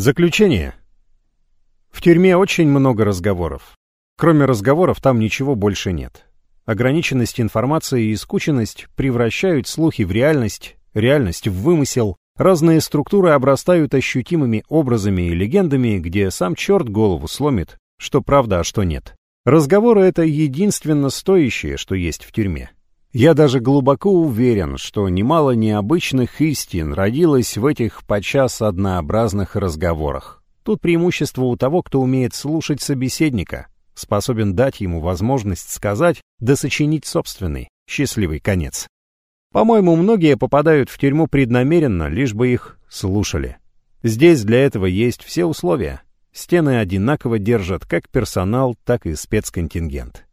Заключение. В тюрьме очень много разговоров. Кроме разговоров там ничего больше нет. Ограниченность информации и скученность превращают слухи в реальность, реальность в вымысел, разные структуры обрастают ощутимыми образами и легендами, где сам черт голову сломит, что правда, а что нет. Разговоры — это единственно стоящее, что есть в тюрьме. Я даже глубоко уверен, что немало необычных истин родилось в этих подчас однообразных разговорах. Тут преимущество у того, кто умеет слушать собеседника, способен дать ему возможность сказать, да сочинить собственный, счастливый конец. По-моему, многие попадают в тюрьму преднамеренно, лишь бы их слушали. Здесь для этого есть все условия. Стены одинаково держат как персонал, так и спецконтингент.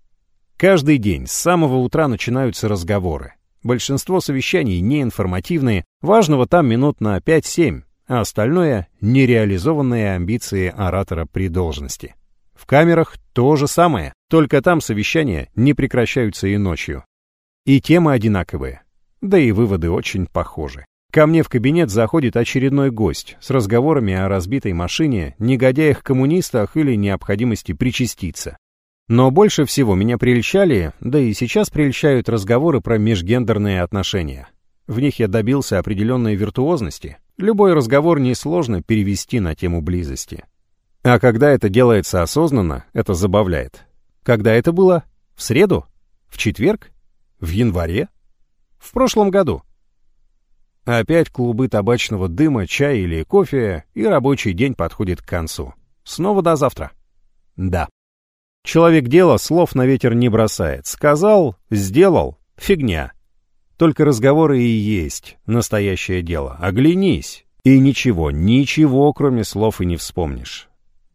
Каждый день с самого утра начинаются разговоры. Большинство совещаний неинформативные, важного там минут на 5-7, а остальное — нереализованные амбиции оратора при должности. В камерах то же самое, только там совещания не прекращаются и ночью. И темы одинаковые, да и выводы очень похожи. Ко мне в кабинет заходит очередной гость с разговорами о разбитой машине, негодяях-коммунистах или необходимости причаститься. Но больше всего меня прельщали, да и сейчас прельщают разговоры про межгендерные отношения. В них я добился определенной виртуозности. Любой разговор несложно перевести на тему близости. А когда это делается осознанно, это забавляет. Когда это было? В среду? В четверг? В январе? В прошлом году? Опять клубы табачного дыма, чай или кофе, и рабочий день подходит к концу. Снова до завтра. Да. Человек дела слов на ветер не бросает. Сказал, сделал, фигня. Только разговоры и есть настоящее дело. Оглянись, и ничего, ничего, кроме слов и не вспомнишь.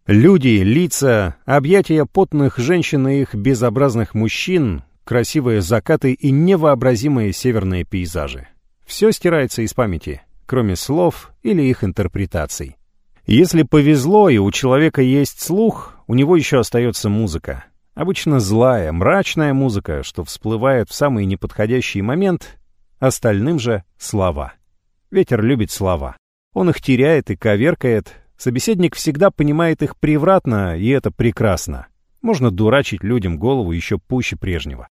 Люди, лица, объятия потных женщин и их безобразных мужчин, красивые закаты и невообразимые северные пейзажи. Все стирается из памяти, кроме слов или их интерпретаций. Если повезло и у человека есть слух, у него еще остается музыка. Обычно злая, мрачная музыка, что всплывает в самый неподходящий момент, остальным же — слова. Ветер любит слова. Он их теряет и коверкает. Собеседник всегда понимает их превратно, и это прекрасно. Можно дурачить людям голову еще пуще прежнего.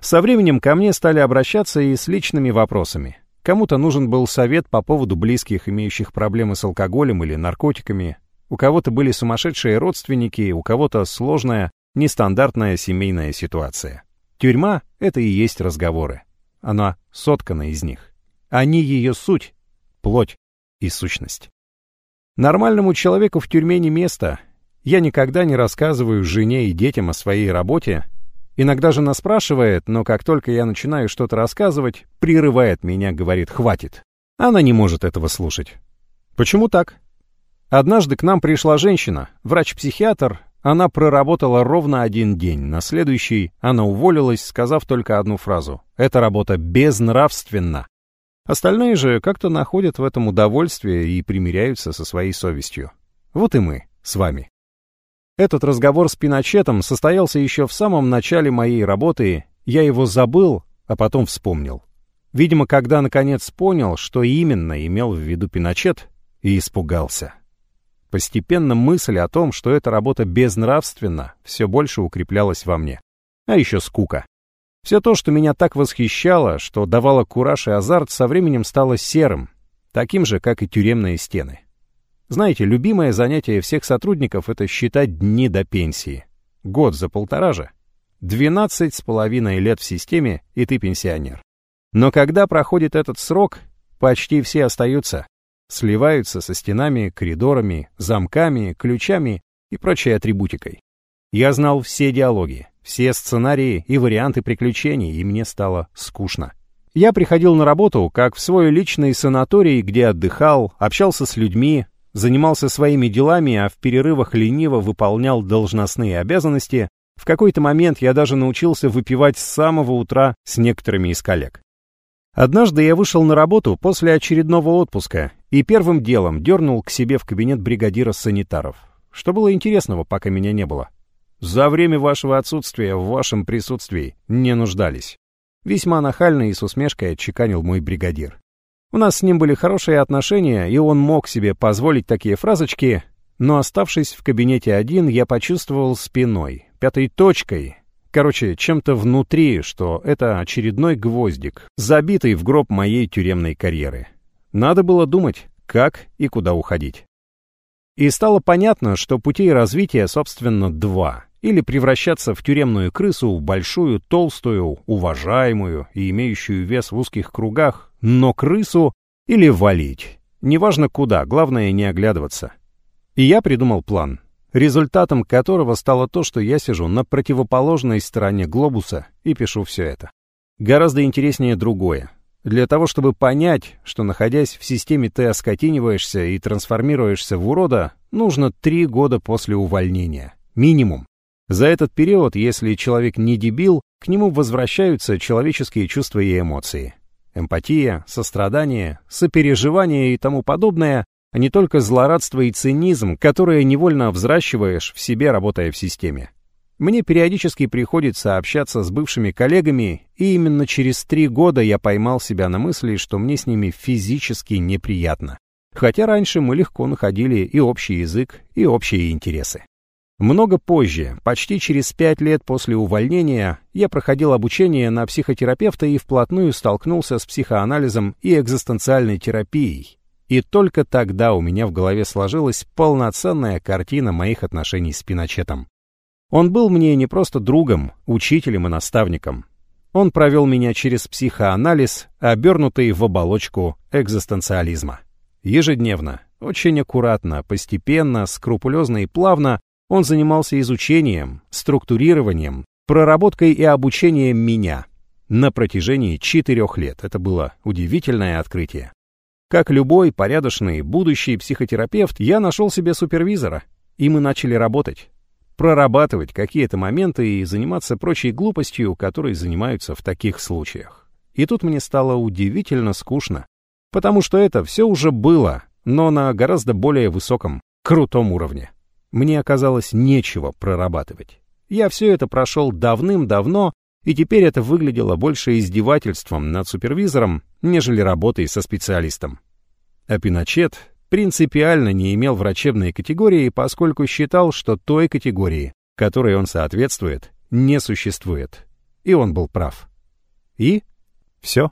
Со временем ко мне стали обращаться и с личными вопросами. Кому-то нужен был совет по поводу близких, имеющих проблемы с алкоголем или наркотиками. У кого-то были сумасшедшие родственники, у кого-то сложная, нестандартная семейная ситуация. Тюрьма — это и есть разговоры. Она соткана из них. Они ее суть, плоть и сущность. Нормальному человеку в тюрьме не место. Я никогда не рассказываю жене и детям о своей работе, Иногда жена спрашивает, но как только я начинаю что-то рассказывать, прерывает меня, говорит «хватит». Она не может этого слушать. Почему так? Однажды к нам пришла женщина, врач-психиатр. Она проработала ровно один день. На следующий она уволилась, сказав только одну фразу. «Эта работа безнравственна». Остальные же как-то находят в этом удовольствие и примиряются со своей совестью. Вот и мы с вами. Этот разговор с Пиночетом состоялся еще в самом начале моей работы, я его забыл, а потом вспомнил. Видимо, когда наконец понял, что именно имел в виду Пиночет, и испугался. Постепенно мысль о том, что эта работа безнравственна, все больше укреплялась во мне. А еще скука. Все то, что меня так восхищало, что давало кураж и азарт, со временем стало серым, таким же, как и тюремные стены. Знаете, любимое занятие всех сотрудников — это считать дни до пенсии. Год за полтора же. Двенадцать с половиной лет в системе, и ты пенсионер. Но когда проходит этот срок, почти все остаются. Сливаются со стенами, коридорами, замками, ключами и прочей атрибутикой. Я знал все диалоги, все сценарии и варианты приключений, и мне стало скучно. Я приходил на работу, как в свой личный санаторий, где отдыхал, общался с людьми, занимался своими делами, а в перерывах лениво выполнял должностные обязанности, в какой-то момент я даже научился выпивать с самого утра с некоторыми из коллег. Однажды я вышел на работу после очередного отпуска и первым делом дернул к себе в кабинет бригадира санитаров. Что было интересного, пока меня не было? За время вашего отсутствия в вашем присутствии не нуждались. Весьма нахально и с усмешкой отчеканил мой бригадир. У нас с ним были хорошие отношения, и он мог себе позволить такие фразочки, но оставшись в кабинете один, я почувствовал спиной, пятой точкой, короче, чем-то внутри, что это очередной гвоздик, забитый в гроб моей тюремной карьеры. Надо было думать, как и куда уходить. И стало понятно, что путей развития, собственно, два. Или превращаться в тюремную крысу, большую, толстую, уважаемую и имеющую вес в узких кругах, но крысу, или валить. Неважно куда, главное не оглядываться. И я придумал план, результатом которого стало то, что я сижу на противоположной стороне глобуса и пишу все это. Гораздо интереснее другое. Для того, чтобы понять, что находясь в системе ты оскотиниваешься и трансформируешься в урода, нужно три года после увольнения. Минимум. За этот период, если человек не дебил, к нему возвращаются человеческие чувства и эмоции. Эмпатия, сострадание, сопереживание и тому подобное, а не только злорадство и цинизм, которые невольно взращиваешь в себе, работая в системе. Мне периодически приходится общаться с бывшими коллегами, и именно через три года я поймал себя на мысли, что мне с ними физически неприятно. Хотя раньше мы легко находили и общий язык, и общие интересы. Много позже, почти через пять лет после увольнения, я проходил обучение на психотерапевта и вплотную столкнулся с психоанализом и экзистенциальной терапией. И только тогда у меня в голове сложилась полноценная картина моих отношений с Пиночетом. Он был мне не просто другом, учителем и наставником. Он провел меня через психоанализ, обернутый в оболочку экзистенциализма. Ежедневно, очень аккуратно, постепенно, скрупулезно и плавно он занимался изучением, структурированием, проработкой и обучением меня на протяжении четырех лет. Это было удивительное открытие. Как любой порядочный будущий психотерапевт, я нашел себе супервизора, и мы начали работать прорабатывать какие-то моменты и заниматься прочей глупостью, которой занимаются в таких случаях. И тут мне стало удивительно скучно, потому что это все уже было, но на гораздо более высоком, крутом уровне. Мне оказалось нечего прорабатывать. Я все это прошел давным-давно, и теперь это выглядело больше издевательством над супервизором, нежели работой со специалистом. А Пиночет принципиально не имел врачебной категории, поскольку считал, что той категории, которой он соответствует, не существует. И он был прав. И все.